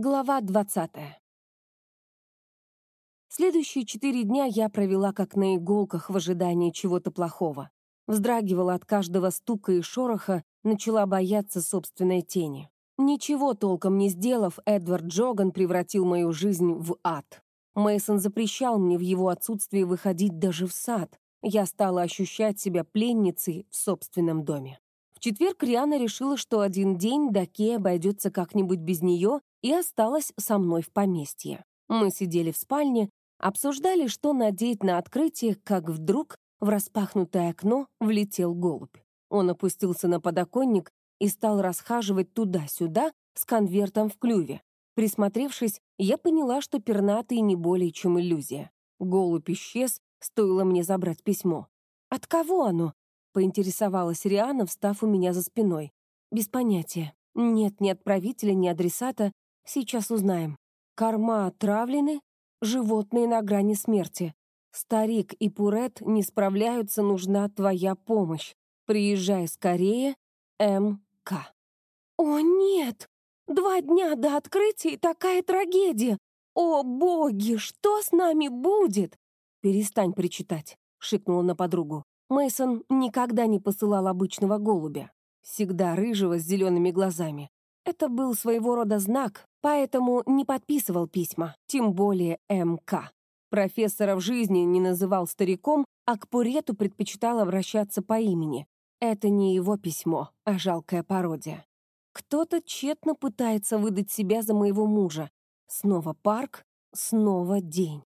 Глава 20. Следующие четыре дня я провела как на иголках в ожидании чего-то плохого. Вздрагивала от каждого стука и шороха, начала бояться собственной тени. Ничего толком не сделав, Эдвард Джоган превратил мою жизнь в ад. Мейсон запрещал мне в его отсутствии выходить даже в сад. Я стала ощущать себя пленницей в собственном доме. В четверг Риана решила, что один день до Кей обойдется как-нибудь без нее, и осталась со мной в поместье. Мы сидели в спальне, обсуждали, что надеть на открытие, как вдруг в распахнутое окно влетел голубь. Он опустился на подоконник и стал расхаживать туда-сюда с конвертом в клюве. Присмотревшись, я поняла, что пернатый не более чем иллюзия. Голубь исчез, стоило мне забрать письмо. От кого оно? Поинтересовалась Риана, встав у меня за спиной. «Без понятия. Нет ни отправителя, ни адресата. Сейчас узнаем. Корма отравлены, животные на грани смерти. Старик и Пурет не справляются, нужна твоя помощь. Приезжай скорее, М.К.» «О, нет! Два дня до открытия и такая трагедия! О, боги, что с нами будет?» «Перестань причитать», — шикнула на подругу. Мейсон никогда не посылал обычного голубя, всегда рыжего с зелеными глазами. Это был своего рода знак, поэтому не подписывал письма, тем более МК. Профессора в жизни не называл стариком, а к Пурету предпочитал обращаться по имени. Это не его письмо, а жалкая пародия. Кто-то тщетно пытается выдать себя за моего мужа. Снова парк, снова день.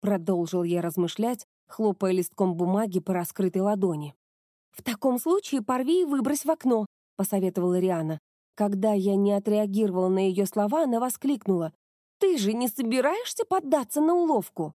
Продолжил я размышлять, хлопая листком бумаги по раскрытой ладони. «В таком случае порви и выбрось в окно», — посоветовала Риана. Когда я не отреагировала на ее слова, она воскликнула. «Ты же не собираешься поддаться на уловку?»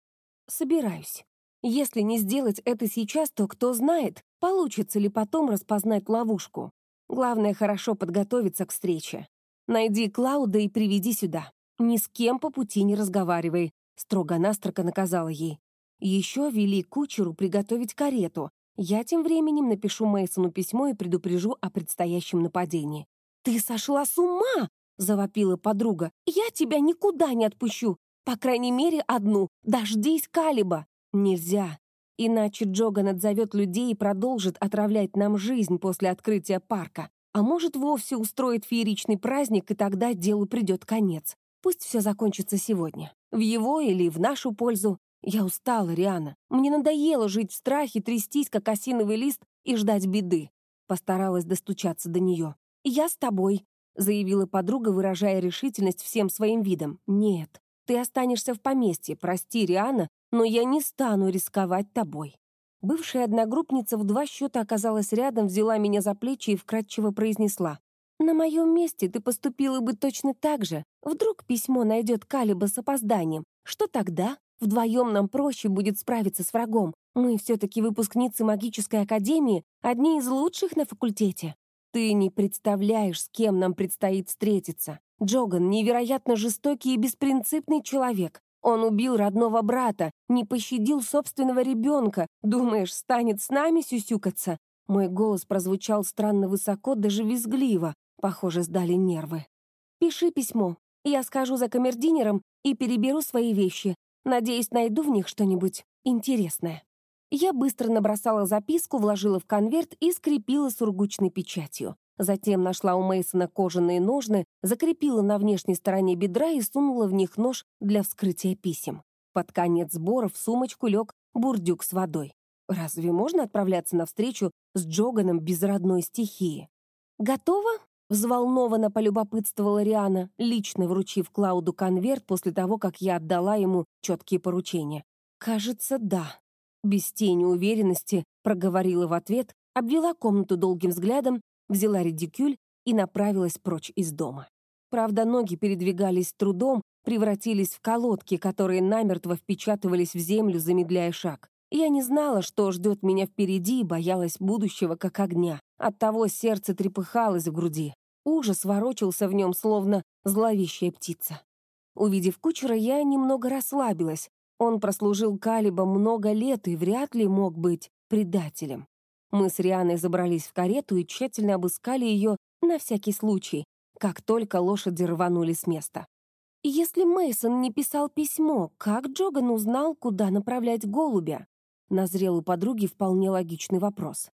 «Собираюсь. Если не сделать это сейчас, то кто знает, получится ли потом распознать ловушку. Главное, хорошо подготовиться к встрече. Найди Клауда и приведи сюда. Ни с кем по пути не разговаривай», — строго-настрого наказала ей. Еще вели кучеру приготовить карету. Я тем временем напишу Мейсону письмо и предупрежу о предстоящем нападении. «Ты сошла с ума!» — завопила подруга. «Я тебя никуда не отпущу! По крайней мере, одну. Дождись Калиба!» «Нельзя. Иначе Джоган отзовет людей и продолжит отравлять нам жизнь после открытия парка. А может, вовсе устроит фееричный праздник, и тогда делу придет конец. Пусть все закончится сегодня. В его или в нашу пользу. Я устала, Риана. Мне надоело жить в страхе, трястись, как осиновый лист, и ждать беды. Постаралась достучаться до нее. «Я с тобой», — заявила подруга, выражая решительность всем своим видом. «Нет, ты останешься в поместье, прости, Риана, но я не стану рисковать тобой». Бывшая одногруппница в два счета оказалась рядом, взяла меня за плечи и вкратчиво произнесла. «На моем месте ты поступила бы точно так же. Вдруг письмо найдет Калиба с опозданием. Что тогда?» Вдвоем нам проще будет справиться с врагом. Мы все-таки выпускницы магической академии, одни из лучших на факультете. Ты не представляешь, с кем нам предстоит встретиться. Джоган — невероятно жестокий и беспринципный человек. Он убил родного брата, не пощадил собственного ребенка. Думаешь, станет с нами сюсюкаться? Мой голос прозвучал странно высоко, даже визгливо. Похоже, сдали нервы. Пиши письмо. Я скажу за камердинером и переберу свои вещи. Надеюсь, найду в них что-нибудь интересное. Я быстро набросала записку, вложила в конверт и скрепила сургучной печатью. Затем нашла у Мейсона кожаные ножны, закрепила на внешней стороне бедра и сунула в них нож для вскрытия писем. Под конец сбора в сумочку лег бурдюк с водой. Разве можно отправляться навстречу с Джоганом без родной стихии? «Готово?» Взволнованно полюбопытствовала Риана, лично вручив Клауду конверт после того, как я отдала ему четкие поручения. «Кажется, да». Без тени уверенности проговорила в ответ, обвела комнату долгим взглядом, взяла редикюль и направилась прочь из дома. Правда, ноги передвигались трудом, превратились в колодки, которые намертво впечатывались в землю, замедляя шаг. Я не знала, что ждет меня впереди, и боялась будущего как огня. Оттого сердце трепыхалось в груди. Ужас ворочался в нем, словно зловещая птица. Увидев кучера, я немного расслабилась. Он прослужил Калиба много лет и вряд ли мог быть предателем. Мы с Рианой забрались в карету и тщательно обыскали ее на всякий случай, как только лошади рванули с места. Если Мейсон не писал письмо, как Джоган узнал, куда направлять голубя? Назрел у подруги вполне логичный вопрос.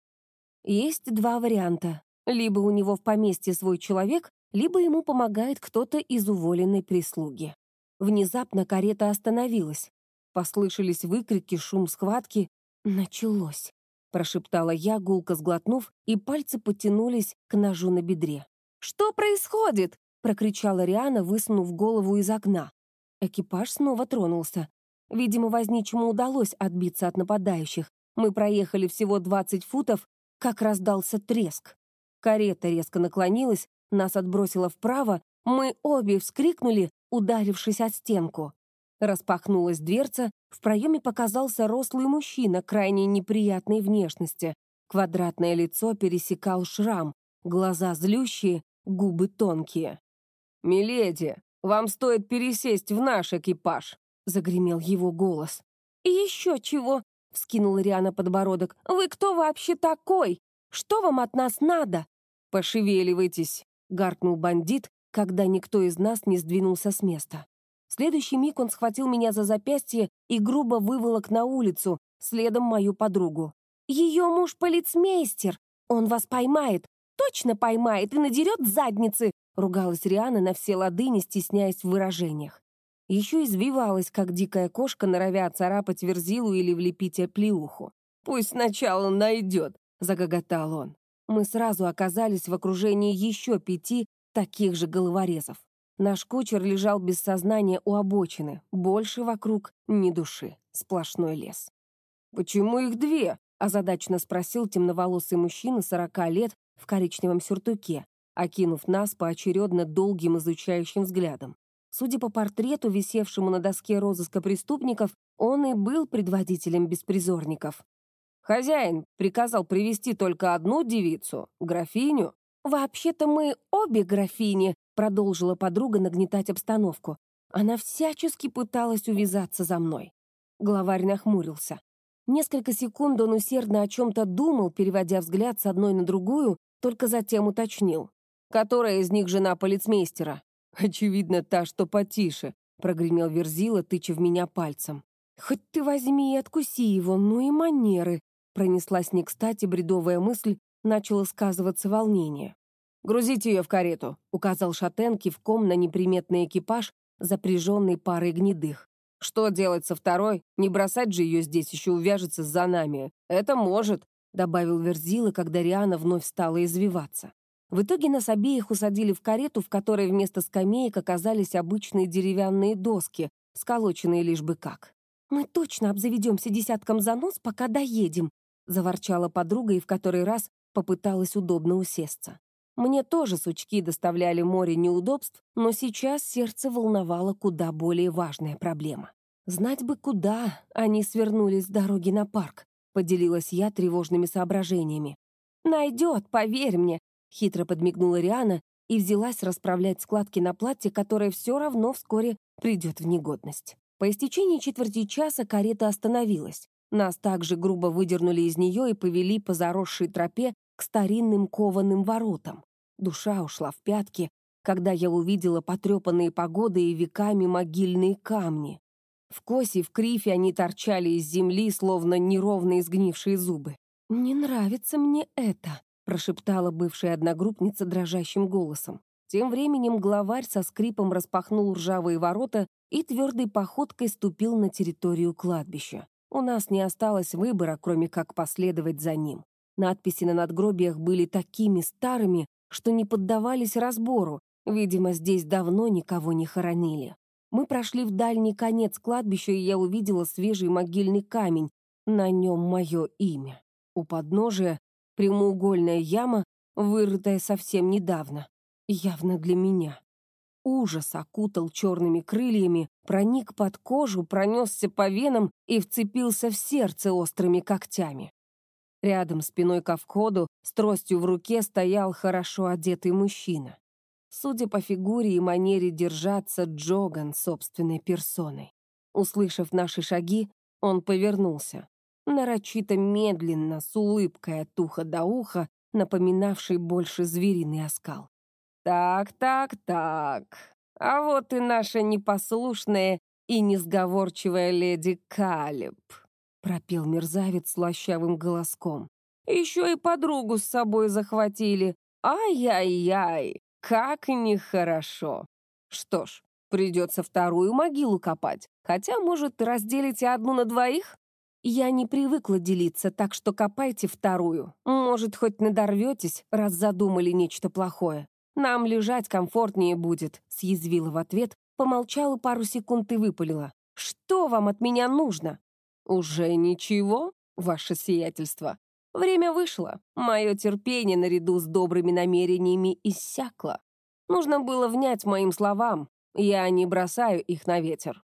Есть два варианта. Либо у него в поместье свой человек, либо ему помогает кто-то из уволенной прислуги. Внезапно карета остановилась. Послышались выкрики, шум схватки. «Началось», — прошептала я, гулко сглотнув, и пальцы потянулись к ножу на бедре. «Что происходит?» — прокричала Риана, высунув голову из окна. Экипаж снова тронулся. Видимо, возничему удалось отбиться от нападающих. Мы проехали всего 20 футов, как раздался треск. Карета резко наклонилась, нас отбросило вправо, мы обе вскрикнули, ударившись от стенку. Распахнулась дверца, в проеме показался рослый мужчина крайне неприятной внешности. Квадратное лицо пересекал шрам, глаза злющие, губы тонкие. «Миледи, вам стоит пересесть в наш экипаж», — загремел его голос. «И еще чего?» — вскинула Риана подбородок. «Вы кто вообще такой? Что вам от нас надо?» «Пошевеливайтесь», — гаркнул бандит, когда никто из нас не сдвинулся с места. В следующий миг он схватил меня за запястье и грубо выволок на улицу, следом мою подругу. «Ее муж полицмейстер! Он вас поймает! Точно поймает и надерет задницы!» ругалась Риана на все лады, не стесняясь в выражениях. Еще извивалась, как дикая кошка, норовя царапать верзилу или влепить оплеуху. «Пусть сначала найдет!» — загоготал он. Мы сразу оказались в окружении еще пяти таких же головорезов. Наш кучер лежал без сознания у обочины. Больше вокруг ни души. Сплошной лес. «Почему их две?» — озадаченно спросил темноволосый мужчина сорока лет в коричневом сюртуке, окинув нас поочередно долгим изучающим взглядом. Судя по портрету, висевшему на доске розыска преступников, он и был предводителем беспризорников. «Хозяин приказал привести только одну девицу, графиню». «Вообще-то мы обе графини», Продолжила подруга нагнетать обстановку. Она всячески пыталась увязаться за мной. Главарь нахмурился. Несколько секунд он усердно о чем-то думал, переводя взгляд с одной на другую, только затем уточнил. «Которая из них жена полицмейстера?» «Очевидно, та, что потише», — прогремел Верзила, тыча в меня пальцем. «Хоть ты возьми и откуси его, ну и манеры», — пронеслась не кстати бредовая мысль, начало сказываться волнение. «Грузите ее в карету», — указал Шатен кивком на неприметный экипаж, запряженный парой гнедых. «Что делать со второй? Не бросать же ее здесь, еще увяжется за нами. Это может», — добавил Верзила, когда Риана вновь стала извиваться. В итоге нас обеих усадили в карету, в которой вместо скамеек оказались обычные деревянные доски, сколоченные лишь бы как. «Мы точно обзаведемся десятком занос, пока доедем», — заворчала подруга и в который раз попыталась удобно усесться. Мне тоже сучки доставляли море неудобств, но сейчас сердце волновало куда более важная проблема. Знать бы, куда они свернули с дороги на парк, поделилась я тревожными соображениями. «Найдет, поверь мне», — хитро подмигнула Риана и взялась расправлять складки на платье, которое все равно вскоре придет в негодность. По истечении четверти часа карета остановилась. Нас также грубо выдернули из нее и повели по заросшей тропе к старинным кованым воротам. Душа ушла в пятки, когда я увидела потрепанные погоды и веками могильные камни. В косе, в крифе они торчали из земли, словно неровно изгнившие зубы. «Не нравится мне это», — прошептала бывшая одногруппница дрожащим голосом. Тем временем главарь со скрипом распахнул ржавые ворота и твердой походкой ступил на территорию кладбища. У нас не осталось выбора, кроме как последовать за ним. Надписи на надгробиях были такими старыми, что не поддавались разбору, видимо, здесь давно никого не хоронили. Мы прошли в дальний конец кладбища, и я увидела свежий могильный камень, на нем мое имя. У подножия прямоугольная яма, вырытая совсем недавно, явно для меня. Ужас окутал черными крыльями, проник под кожу, пронесся по венам и вцепился в сердце острыми когтями. Рядом, спиной ко входу, с тростью в руке, стоял хорошо одетый мужчина. Судя по фигуре и манере держаться, Джоган собственной персоной. Услышав наши шаги, он повернулся. Нарочито медленно, с улыбкой от уха до уха, напоминавший больше звериный оскал. «Так, так, так. А вот и наша непослушная и несговорчивая леди Калиб», — пропел мерзавец слащавым голоском. «Еще и подругу с собой захватили. Ай-яй-яй, как нехорошо. Что ж, придется вторую могилу копать. Хотя, может, разделите одну на двоих? Я не привыкла делиться, так что копайте вторую. Может, хоть надорветесь, раз задумали нечто плохое. Нам лежать комфортнее будет», — съязвила в ответ, помолчала пару секунд и выпалила. «Что вам от меня нужно?» «Уже ничего, ваше сиятельство. Время вышло. Мое терпение наряду с добрыми намерениями иссякло. Нужно было внять моим словам. Я не бросаю их на ветер.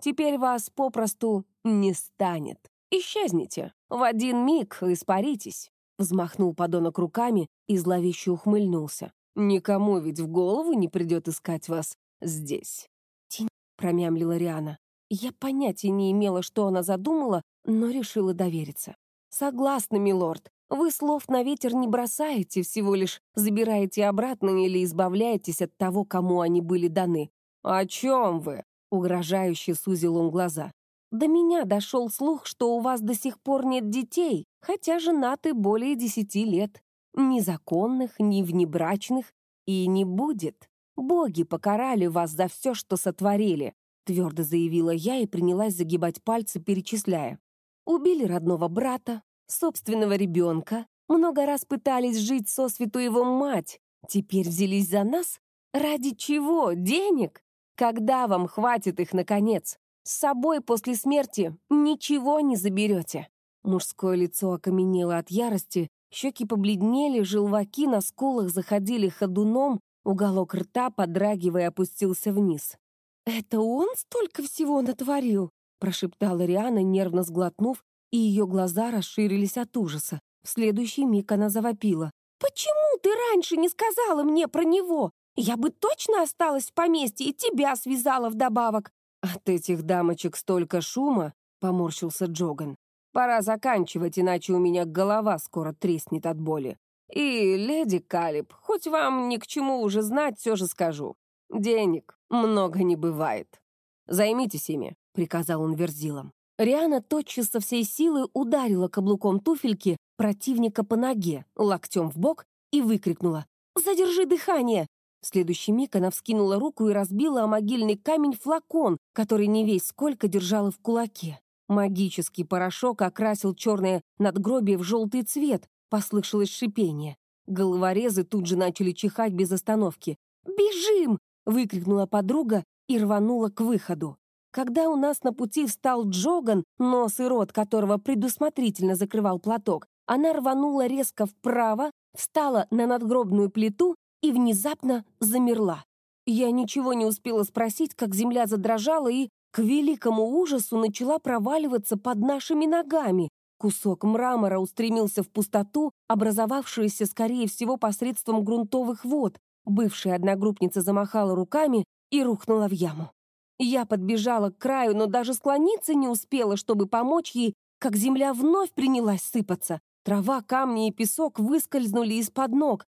Теперь вас попросту не станет. Исчезните. В один миг испаритесь. Взмахнул подонок руками и зловеще ухмыльнулся. Никому ведь в голову не придет искать вас здесь. Тень, промямлила Риана. Я понятия не имела, что она задумала, но решила довериться. «Согласна, милорд. Вы слов на ветер не бросаете, всего лишь забираете обратно или избавляетесь от того, кому они были даны». «О чем вы?» — угрожающе сузил он глаза. «До меня дошел слух, что у вас до сих пор нет детей, хотя женаты более десяти лет. Ни законных, ни внебрачных, и не будет. Боги покарали вас за все, что сотворили», — твердо заявила я и принялась загибать пальцы, перечисляя. Убили родного брата, собственного ребенка, много раз пытались жить со свету его мать, теперь взялись за нас? Ради чего? Денег? Когда вам хватит их, наконец? С собой после смерти ничего не заберете. Мужское лицо окаменело от ярости, щеки побледнели, желваки на скулах заходили ходуном, уголок рта, подрагивая, опустился вниз. «Это он столько всего натворил?» прошептала Риана, нервно сглотнув, и ее глаза расширились от ужаса. В следующий миг она завопила. «Почему ты раньше не сказала мне про него? Я бы точно осталась в поместье и тебя связала вдобавок». «От этих дамочек столько шума!» — поморщился Джоган. «Пора заканчивать, иначе у меня голова скоро треснет от боли. И, леди Калиб, хоть вам ни к чему уже знать, все же скажу. Денег много не бывает. Займитесь ими. — приказал он верзилам. Риана тотчас со всей силы ударила каблуком туфельки противника по ноге, локтем в бок и выкрикнула «Задержи дыхание!». В следующий миг она вскинула руку и разбила о могильный камень флакон, который не весь сколько держала в кулаке. Магический порошок окрасил черное надгробие в желтый цвет, послышалось шипение. Головорезы тут же начали чихать без остановки. «Бежим!» — выкрикнула подруга и рванула к выходу. Когда у нас на пути встал Джоган, нос и рот которого предусмотрительно закрывал платок, она рванула резко вправо, встала на надгробную плиту и внезапно замерла. Я ничего не успела спросить, как земля задрожала и, к великому ужасу, начала проваливаться под нашими ногами. Кусок мрамора устремился в пустоту, образовавшуюся, скорее всего, посредством грунтовых вод. Бывшая одногруппница замахала руками и рухнула в яму. Я подбежала к краю, но даже склониться не успела, чтобы помочь ей, как земля вновь принялась сыпаться. Трава, камни и песок выскользнули из-под ног.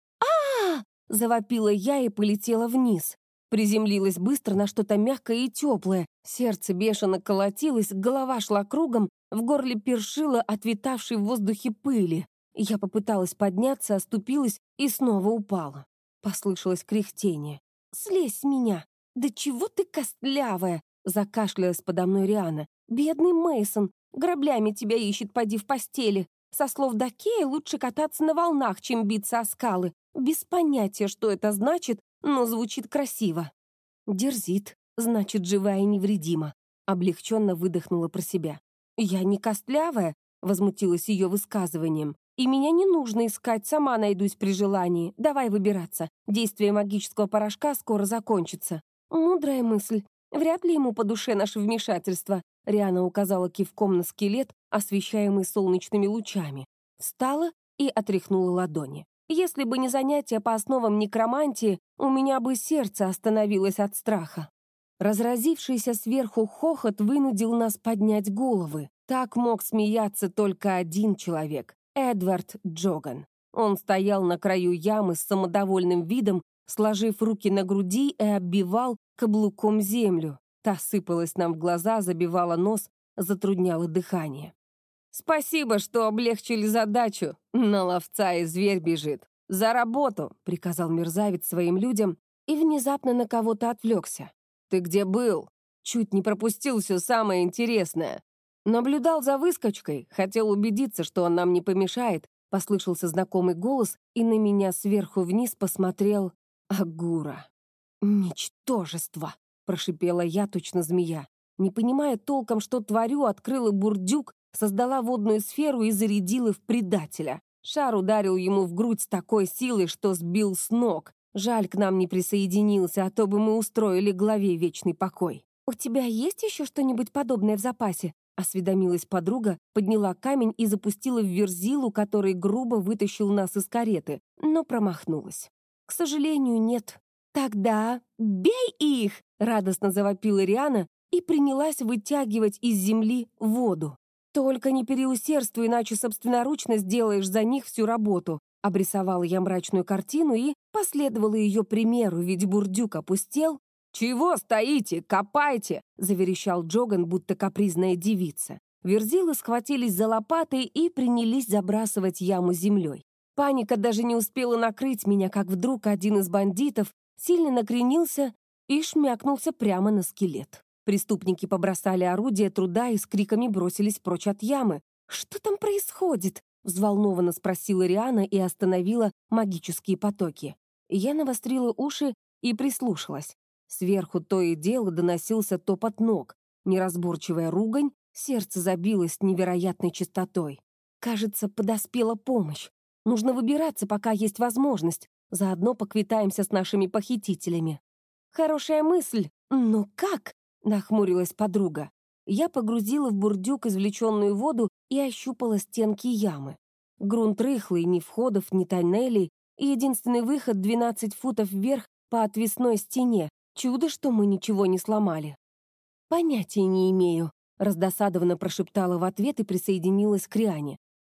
Завопила я и полетела вниз. Приземлилась быстро на что-то мягкое и теплое. Сердце бешено колотилось, голова шла кругом, в горле першило от витавшей в воздухе пыли. Я попыталась подняться, оступилась и снова упала. Послышалось кряхтение. «Слезь с меня!» «Да чего ты костлявая!» — закашлялась подо мной Риана. «Бедный Мейсон, граблями тебя ищет, поди в постели. Со слов Дакея лучше кататься на волнах, чем биться о скалы. Без понятия, что это значит, но звучит красиво». «Дерзит, значит, живая и невредима», — облегченно выдохнула про себя. «Я не костлявая», — возмутилась ее высказыванием. «И меня не нужно искать, сама найдусь при желании. Давай выбираться. Действие магического порошка скоро закончится». «Мудрая мысль. Вряд ли ему по душе наше вмешательство», Риана указала кивком на скелет, освещаемый солнечными лучами. Встала и отряхнула ладони. Если бы не занятия по основам некромантии, у меня бы сердце остановилось от страха. Разразившийся сверху хохот вынудил нас поднять головы. Так мог смеяться только один человек — Эдвард Джоган. Он стоял на краю ямы с самодовольным видом сложив руки на груди и оббивал каблуком землю. Та сыпалась нам в глаза, забивала нос, затрудняла дыхание. «Спасибо, что облегчили задачу. На ловца и зверь бежит. За работу!» — приказал мерзавец своим людям и внезапно на кого-то отвлекся. «Ты где был?» Чуть не пропустил все самое интересное. Наблюдал за выскочкой, хотел убедиться, что он нам не помешает, послышался знакомый голос, и на меня сверху вниз посмотрел Агура. «Ничтожество!» — прошипела я, точно змея. Не понимая толком, что творю, открыла бурдюк, создала водную сферу и зарядила в предателя. Шар ударил ему в грудь с такой силой, что сбил с ног. Жаль, к нам не присоединился, а то бы мы устроили главе вечный покой. «У тебя есть еще что-нибудь подобное в запасе?» — осведомилась подруга, подняла камень и запустила в верзилу, который грубо вытащил нас из кареты, но промахнулась. «К сожалению, нет». «Тогда бей их!» — радостно завопила Риана и принялась вытягивать из земли воду. «Только не переусердствуй, иначе собственноручно сделаешь за них всю работу», Обрисовала я мрачную картину и последовала ее примеру, ведь бурдюк опустел. «Чего стоите? Копайте!» — заверещал Джоган, будто капризная девица. Верзилы схватились за лопаты и принялись забрасывать яму землей. Паника даже не успела накрыть меня, как вдруг один из бандитов сильно накренился и шмякнулся прямо на скелет. Преступники побросали орудие труда и с криками бросились прочь от ямы. «Что там происходит?» — взволнованно спросила Риана и остановила магические потоки. Я навострила уши и прислушалась. Сверху то и дело доносился топот ног. Неразборчивая ругань, сердце забилось с невероятной частотой. Кажется, подоспела помощь. Нужно выбираться, пока есть возможность. Заодно поквитаемся с нашими похитителями. Хорошая мысль, но как? Нахмурилась подруга. Я погрузила в бурдюк извлеченную воду и ощупала стенки ямы. Грунт рыхлый, ни входов, ни тоннелей, и единственный выход — 12 футов вверх по отвесной стене. Чудо, что мы ничего не сломали. «Понятия не имею», — раздосадованно прошептала в ответ и присоединилась к Риане.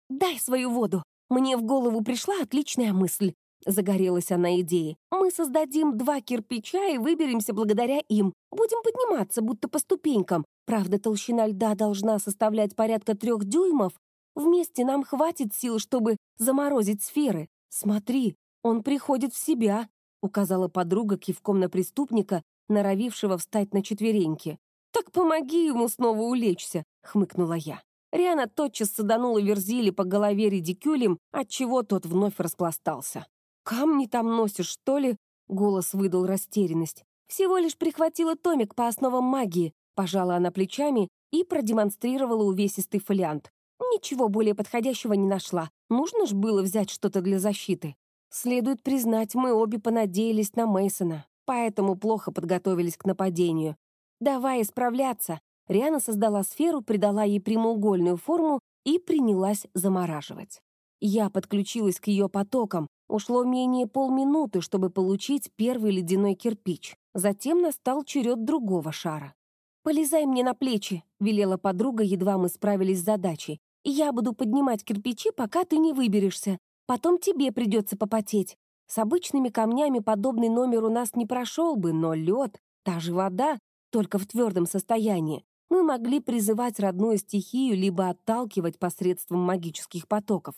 «Дай свою воду. Мне в голову пришла отличная мысль. Загорелась она идеей. «Мы создадим два кирпича и выберемся благодаря им. Будем подниматься, будто по ступенькам. Правда, толщина льда должна составлять порядка трех дюймов. Вместе нам хватит сил, чтобы заморозить сферы. Смотри, он приходит в себя», — указала подруга кивком на преступника, норовившего встать на четвереньки. «Так помоги ему снова улечься», — хмыкнула я. Риана тотчас саданула Верзили по голове редикюлем, отчего тот вновь распластался. «Камни там носишь, что ли?» — голос выдал растерянность. «Всего лишь прихватила томик по основам магии», — пожала она плечами и продемонстрировала увесистый фолиант. Ничего более подходящего не нашла. Нужно ж было взять что-то для защиты. Следует признать, мы обе понадеялись на Мейсона, поэтому плохо подготовились к нападению. Давай исправляться. Риана создала сферу, придала ей прямоугольную форму и принялась замораживать. Я подключилась к ее потокам, Ушло менее полминуты, чтобы получить первый ледяной кирпич. Затем настал черед другого шара. «Полезай мне на плечи», — велела подруга, едва мы справились с задачей. «Я буду поднимать кирпичи, пока ты не выберешься. Потом тебе придется попотеть. С обычными камнями подобный номер у нас не прошел бы, но лед, та же вода, только в твердом состоянии. Мы могли призывать родную стихию либо отталкивать посредством магических потоков.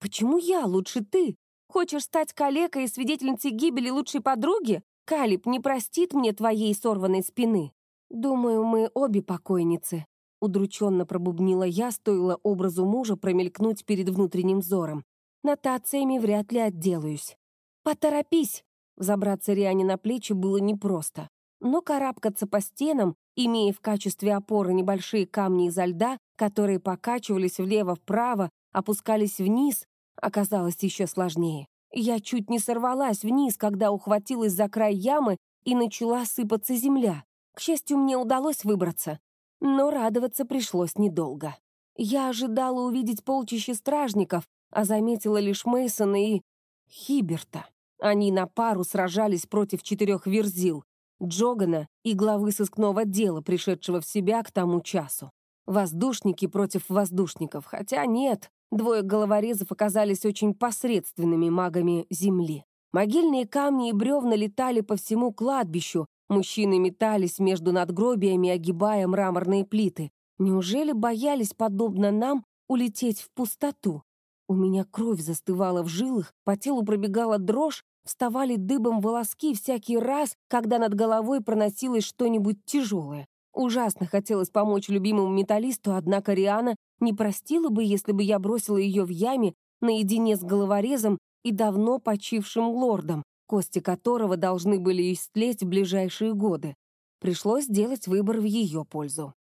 Почему я лучше ты? Хочешь стать калекой и свидетельницей гибели лучшей подруги? Калиб не простит мне твоей сорванной спины. Думаю, мы обе покойницы. Удрученно пробубнила я, стоило образу мужа промелькнуть перед внутренним взором. Нотациями вряд ли отделаюсь. Поторопись! Взобраться Риане на плечи было непросто. Но карабкаться по стенам, имея в качестве опоры небольшие камни изо льда, которые покачивались влево-вправо, опускались вниз, оказалось еще сложнее. Я чуть не сорвалась вниз, когда ухватилась за край ямы и начала сыпаться земля. К счастью, мне удалось выбраться. Но радоваться пришлось недолго. Я ожидала увидеть полчище стражников, а заметила лишь Мейсона и Хиберта. Они на пару сражались против четырех верзил, Джогана и главы сыскного дела, пришедшего в себя к тому часу. Воздушники против воздушников, хотя нет, Двое головорезов оказались очень посредственными магами земли. Могильные камни и бревна летали по всему кладбищу, Мужчины метались между надгробиями, огибая мраморные плиты. Неужели боялись, подобно нам, улететь в пустоту? У меня кровь застывала в жилах, по телу пробегала дрожь, вставали дыбом волоски всякий раз, когда над головой проносилось что-нибудь тяжелое. Ужасно хотелось помочь любимому металлисту, однако Риана не простила бы, если бы я бросила ее в яме наедине с головорезом и давно почившим лордом, кости которого должны были истлеть в ближайшие годы. Пришлось сделать выбор в ее пользу.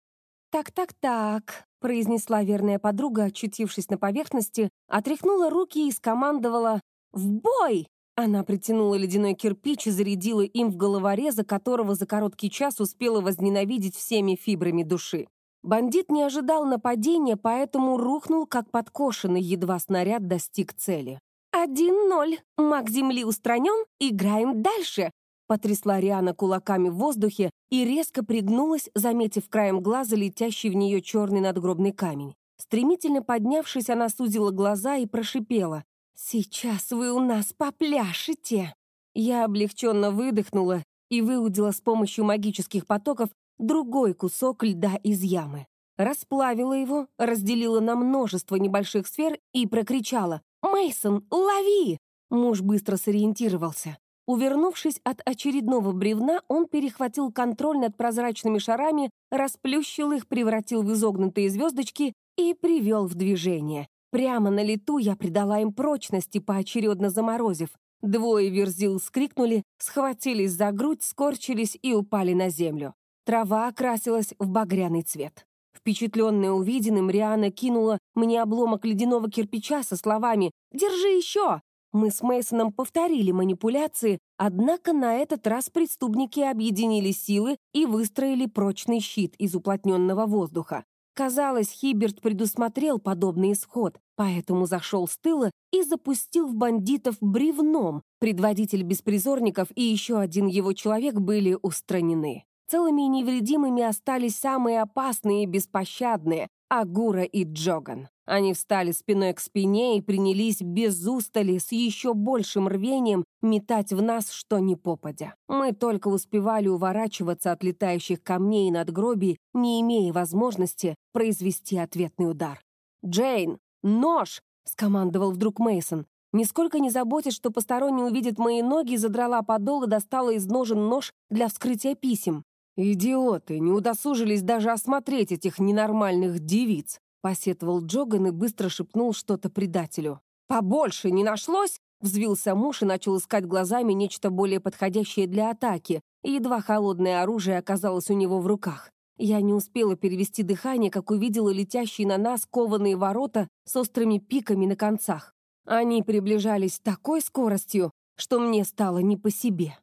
«Так-так-так», — произнесла верная подруга, очутившись на поверхности, отряхнула руки и скомандовала «В бой!». Она притянула ледяной кирпич и зарядила им в головореза, которого за короткий час успела возненавидеть всеми фибрами души. Бандит не ожидал нападения, поэтому рухнул, как подкошенный, едва снаряд достиг цели. «Один ноль. Маг Земли устранен. Играем дальше!» Потрясла Риана кулаками в воздухе и резко пригнулась, заметив краем глаза летящий в нее черный надгробный камень. Стремительно поднявшись, она сузила глаза и прошипела. «Сейчас вы у нас попляшете!» Я облегченно выдохнула и выудила с помощью магических потоков другой кусок льда из ямы. Расплавила его, разделила на множество небольших сфер и прокричала Мейсон, лови!» Муж быстро сориентировался. Увернувшись от очередного бревна, он перехватил контроль над прозрачными шарами, расплющил их, превратил в изогнутые звездочки и привел в движение. Прямо на лету я придала им прочности, поочередно заморозив. Двое верзил скрикнули, схватились за грудь, скорчились и упали на землю. Трава окрасилась в багряный цвет. Впечатленная увиденным, Риана кинула мне обломок ледяного кирпича со словами «Держи еще!». Мы с Мейсоном повторили манипуляции, однако на этот раз преступники объединили силы и выстроили прочный щит из уплотненного воздуха. Казалось, Хиберт предусмотрел подобный исход, поэтому зашел с тыла и запустил в бандитов бревном. Предводитель беспризорников и еще один его человек были устранены. Целыми и невредимыми остались самые опасные и беспощадные — Агура и Джоган. Они встали спиной к спине и принялись без устали с еще большим рвением метать в нас что ни попадя. Мы только успевали уворачиваться от летающих камней и надгробий, не имея возможности произвести ответный удар. «Джейн, нож!» — скомандовал вдруг Мейсон. Нисколько не заботясь, что посторонний увидит мои ноги, задрала подол и достала из ножен нож для вскрытия писем. «Идиоты, не удосужились даже осмотреть этих ненормальных девиц», посетовал Джоган и быстро шепнул что-то предателю. «Побольше не нашлось?» Взвился муж и начал искать глазами нечто более подходящее для атаки, и едва холодное оружие оказалось у него в руках. Я не успела перевести дыхание, как увидела летящие на нас кованые ворота с острыми пиками на концах. Они приближались такой скоростью, что мне стало не по себе.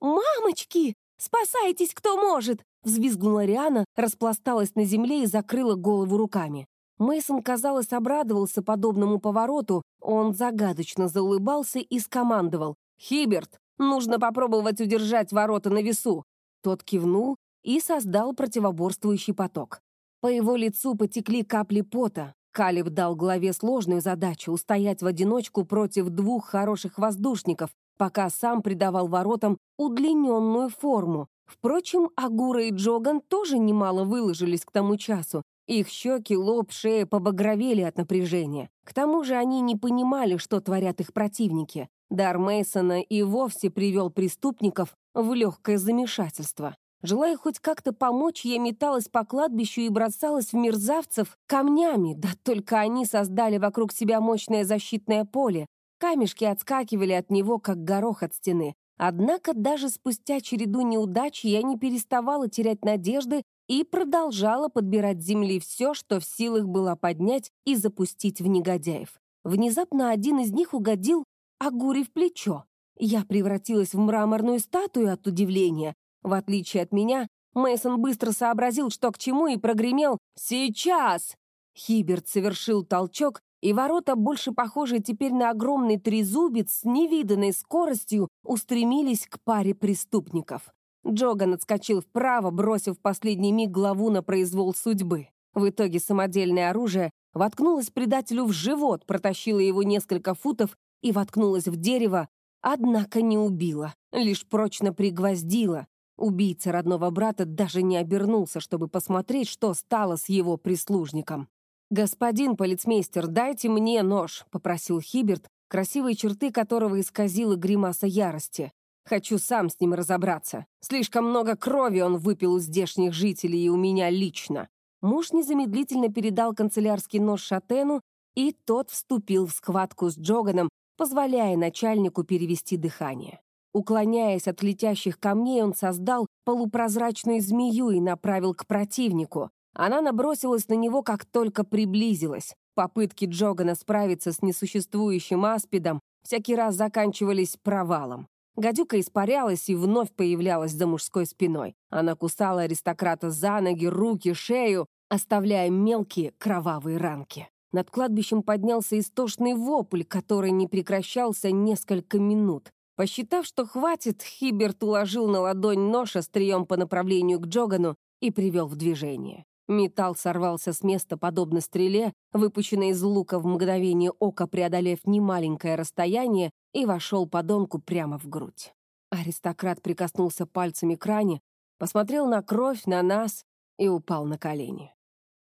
«Мамочки!» «Спасайтесь, кто может!» Взвизгнула Риана, распласталась на земле и закрыла голову руками. Мейсон, казалось, обрадовался подобному повороту. Он загадочно заулыбался и скомандовал. «Хиберт, нужно попробовать удержать ворота на весу!» Тот кивнул и создал противоборствующий поток. По его лицу потекли капли пота. Калиб дал главе сложную задачу — устоять в одиночку против двух хороших воздушников, пока сам придавал воротам удлиненную форму. Впрочем, Агура и Джоган тоже немало выложились к тому часу. Их щеки, лоб, шея побагровели от напряжения. К тому же они не понимали, что творят их противники. Дар Мейсона и вовсе привел преступников в легкое замешательство. Желая хоть как-то помочь, я металась по кладбищу и бросалась в мерзавцев камнями, да только они создали вокруг себя мощное защитное поле, Камешки отскакивали от него, как горох от стены. Однако даже спустя череду неудач я не переставала терять надежды и продолжала подбирать с земли все, что в силах было поднять и запустить в негодяев. Внезапно один из них угодил Агуре в плечо. Я превратилась в мраморную статую от удивления. В отличие от меня, Мейсон быстро сообразил, что к чему, и прогремел «Сейчас!». Хиберт совершил толчок, и ворота, больше похожие теперь на огромный трезубец с невиданной скоростью, устремились к паре преступников. Джоган отскочил вправо, бросив в последний миг главу на произвол судьбы. В итоге самодельное оружие воткнулось предателю в живот, протащило его несколько футов и воткнулось в дерево, однако не убило, лишь прочно пригвоздило. Убийца родного брата даже не обернулся, чтобы посмотреть, что стало с его прислужником. «Господин полицмейстер, дайте мне нож», — попросил Хиберт, красивые черты которого исказила гримаса ярости. «Хочу сам с ним разобраться. Слишком много крови он выпил у здешних жителей и у меня лично». Муж незамедлительно передал канцелярский нож Шатену, и тот вступил в схватку с Джоганом, позволяя начальнику перевести дыхание. Уклоняясь от летящих камней, он создал полупрозрачную змею и направил к противнику. Она набросилась на него, как только приблизилась. Попытки Джогана справиться с несуществующим аспидом всякий раз заканчивались провалом. Гадюка испарялась и вновь появлялась за мужской спиной. Она кусала аристократа за ноги, руки, шею, оставляя мелкие кровавые ранки. Над кладбищем поднялся истошный вопль, который не прекращался несколько минут. Посчитав, что хватит, Хиберт уложил на ладонь нож острием по направлению к Джогану и привел в движение. Металл сорвался с места, подобно стреле, выпущенной из лука в мгновение ока, преодолев немаленькое расстояние, и вошел подонку прямо в грудь. Аристократ прикоснулся пальцами к ране, посмотрел на кровь, на нас и упал на колени.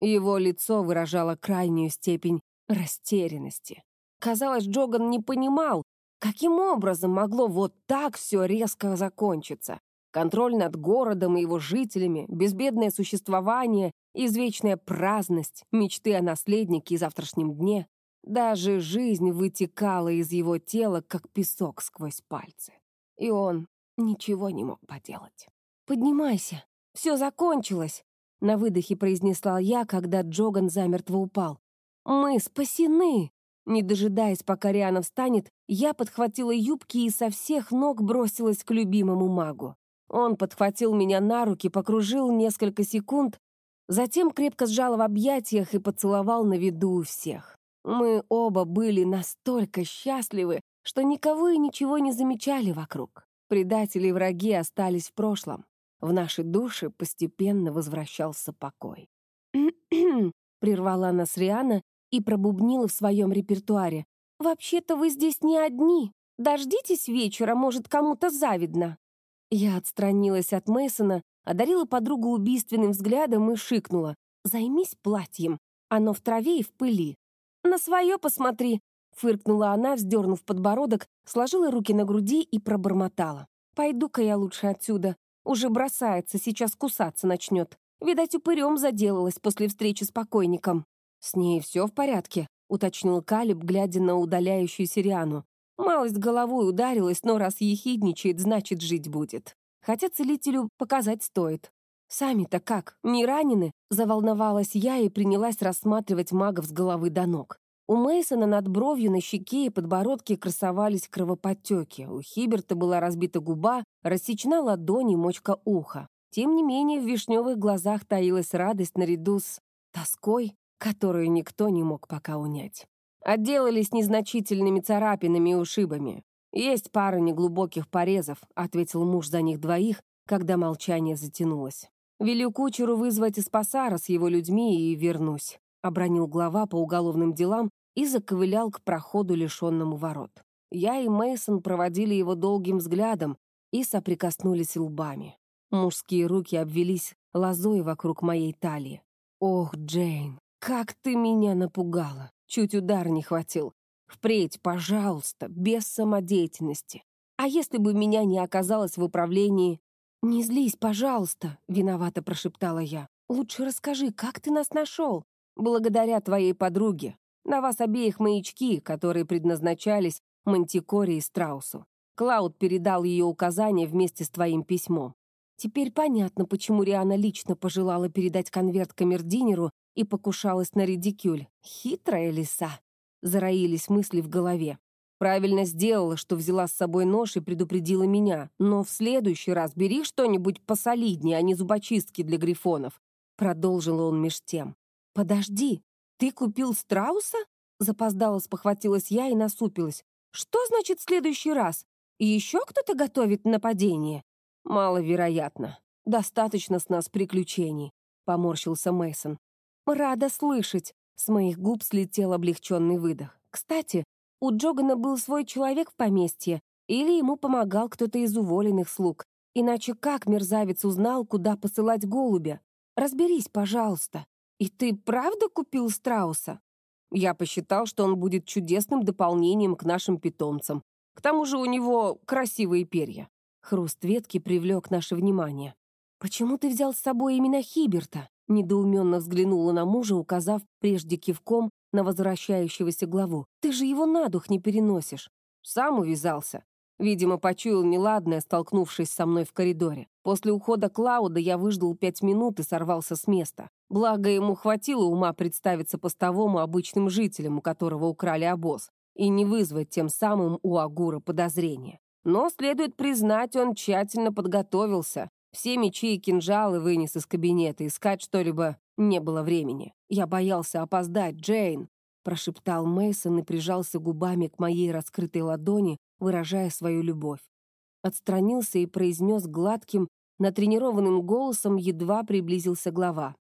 Его лицо выражало крайнюю степень растерянности. Казалось, Джоган не понимал, каким образом могло вот так все резко закончиться. Контроль над городом и его жителями, безбедное существование, извечная праздность, мечты о наследнике и завтрашнем дне. Даже жизнь вытекала из его тела, как песок сквозь пальцы. И он ничего не мог поделать. «Поднимайся, все закончилось!» На выдохе произнесла я, когда Джоган замертво упал. «Мы спасены!» Не дожидаясь, пока Риана встанет, я подхватила юбки и со всех ног бросилась к любимому магу. Он подхватил меня на руки, покружил несколько секунд, затем крепко сжал в объятиях и поцеловал на виду у всех. Мы оба были настолько счастливы, что никого и ничего не замечали вокруг. Предатели и враги остались в прошлом. В наши души постепенно возвращался покой. прервала нас Риана и пробубнила в своем репертуаре. «Вообще-то вы здесь не одни. Дождитесь вечера, может, кому-то завидно». Я отстранилась от Мейсона, одарила подругу убийственным взглядом и шикнула. «Займись платьем. Оно в траве и в пыли». «На свое посмотри», — фыркнула она, вздернув подбородок, сложила руки на груди и пробормотала. «Пойду-ка я лучше отсюда. Уже бросается, сейчас кусаться начнет. Видать, упырем заделалась после встречи с покойником. «С ней все в порядке», — уточнил Калиб, глядя на удаляющуюся Риану. Малость головой ударилась, но раз ехидничает, значит, жить будет. Хотя целителю показать стоит. «Сами-то как, не ранены?» — заволновалась я и принялась рассматривать магов с головы до ног. У Мейсона над бровью на щеке и подбородке красовались кровоподтеки. У Хиберта была разбита губа, рассечена ладонь и мочка уха. Тем не менее, в вишневых глазах таилась радость наряду с тоской, которую никто не мог пока унять. «Отделались незначительными царапинами и ушибами. Есть пара неглубоких порезов», — ответил муж за них двоих, когда молчание затянулось. «Велю кучеру вызвать из пасара с его людьми и вернусь» обронил глава по уголовным делам и заковылял к проходу, лишенному ворот. Я и Мейсон проводили его долгим взглядом и соприкоснулись лбами. Мужские руки обвелись лозой вокруг моей талии. «Ох, Джейн, как ты меня напугала! Чуть удар не хватил. Впредь, пожалуйста, без самодеятельности. А если бы меня не оказалось в управлении...» «Не злись, пожалуйста», — виновато прошептала я. «Лучше расскажи, как ты нас нашел? Благодаря твоей подруге. На вас обеих маячки, которые предназначались Мантикоре и Страусу. Клауд передал ее указания вместе с твоим письмом. Теперь понятно, почему Риана лично пожелала передать конверт камердинеру и покушалась на редикюль. Хитрая лиса. Зароились мысли в голове. Правильно сделала, что взяла с собой нож и предупредила меня. Но в следующий раз бери что-нибудь посолиднее, а не зубочистки для грифонов. Продолжила он меж тем. «Подожди, ты купил страуса?» Запоздало спохватилась я и насупилась. «Что значит следующий раз? Еще кто-то готовит нападение?» «Маловероятно. Достаточно с нас приключений», — поморщился Мейсон. «Рада слышать». С моих губ слетел облегченный выдох. «Кстати, у Джогана был свой человек в поместье, или ему помогал кто-то из уволенных слуг. Иначе как мерзавец узнал, куда посылать голубя? Разберись, пожалуйста. И ты правда купил страуса? Я посчитал, что он будет чудесным дополнением к нашим питомцам. К тому же у него красивые перья. Хруст ветки привлек наше внимание. «Почему ты взял с собой именно Хиберта?» Недоуменно взглянула на мужа, указав прежде кивком на возвращающегося главу. «Ты же его на дух не переносишь». Сам увязался. Видимо, почуял неладное, столкнувшись со мной в коридоре. После ухода Клауда я выждал пять минут и сорвался с места. Благо, ему хватило ума представиться постовому обычным жителям, у которого украли обоз, и не вызвать тем самым у Агура подозрения. Но, следует признать, он тщательно подготовился. Все мечи и кинжалы вынес из кабинета, искать что-либо не было времени. Я боялся опоздать, Джейн, прошептал Мейсон и прижался губами к моей раскрытой ладони, выражая свою любовь. Отстранился и произнес гладким, натренированным голосом едва приблизился глава.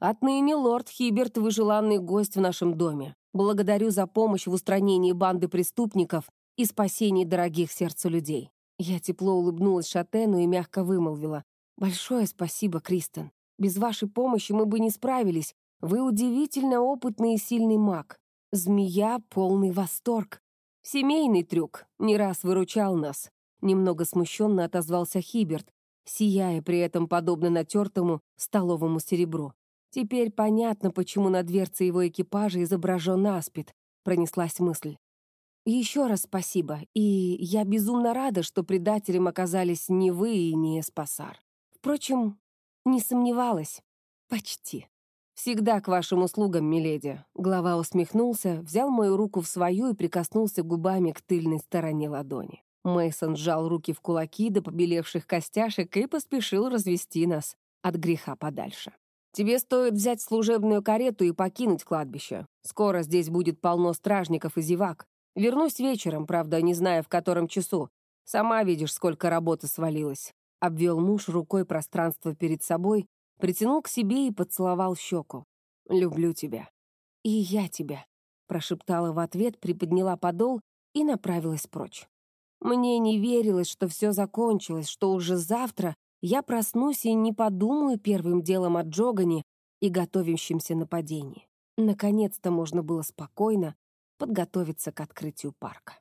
«Отныне лорд Хиберт вы желанный гость в нашем доме. Благодарю за помощь в устранении банды преступников и спасении дорогих сердцу людей». Я тепло улыбнулась Шатену и мягко вымолвила. «Большое спасибо, Кристен. Без вашей помощи мы бы не справились. Вы удивительно опытный и сильный маг. Змея — полный восторг. Семейный трюк, не раз выручал нас. Немного смущенно отозвался Хиберт, сияя при этом подобно натертому столовому серебру. Теперь понятно, почему на дверце его экипажа изображен аспид, пронеслась мысль. Еще раз спасибо, и я безумно рада, что предателем оказались не вы и не Эспасар. Впрочем, не сомневалась. Почти. «Всегда к вашим услугам, миледи». Глава усмехнулся, взял мою руку в свою и прикоснулся губами к тыльной стороне ладони. Мейсон сжал руки в кулаки до побелевших костяшек и поспешил развести нас от греха подальше. «Тебе стоит взять служебную карету и покинуть кладбище. Скоро здесь будет полно стражников и зевак. Вернусь вечером, правда, не зная, в котором часу. Сама видишь, сколько работы свалилось». Обвел муж рукой пространство перед собой Притянул к себе и поцеловал щеку. «Люблю тебя». «И я тебя», — прошептала в ответ, приподняла подол и направилась прочь. Мне не верилось, что все закончилось, что уже завтра я проснусь и не подумаю первым делом о Джогане и готовящемся нападении. Наконец-то можно было спокойно подготовиться к открытию парка.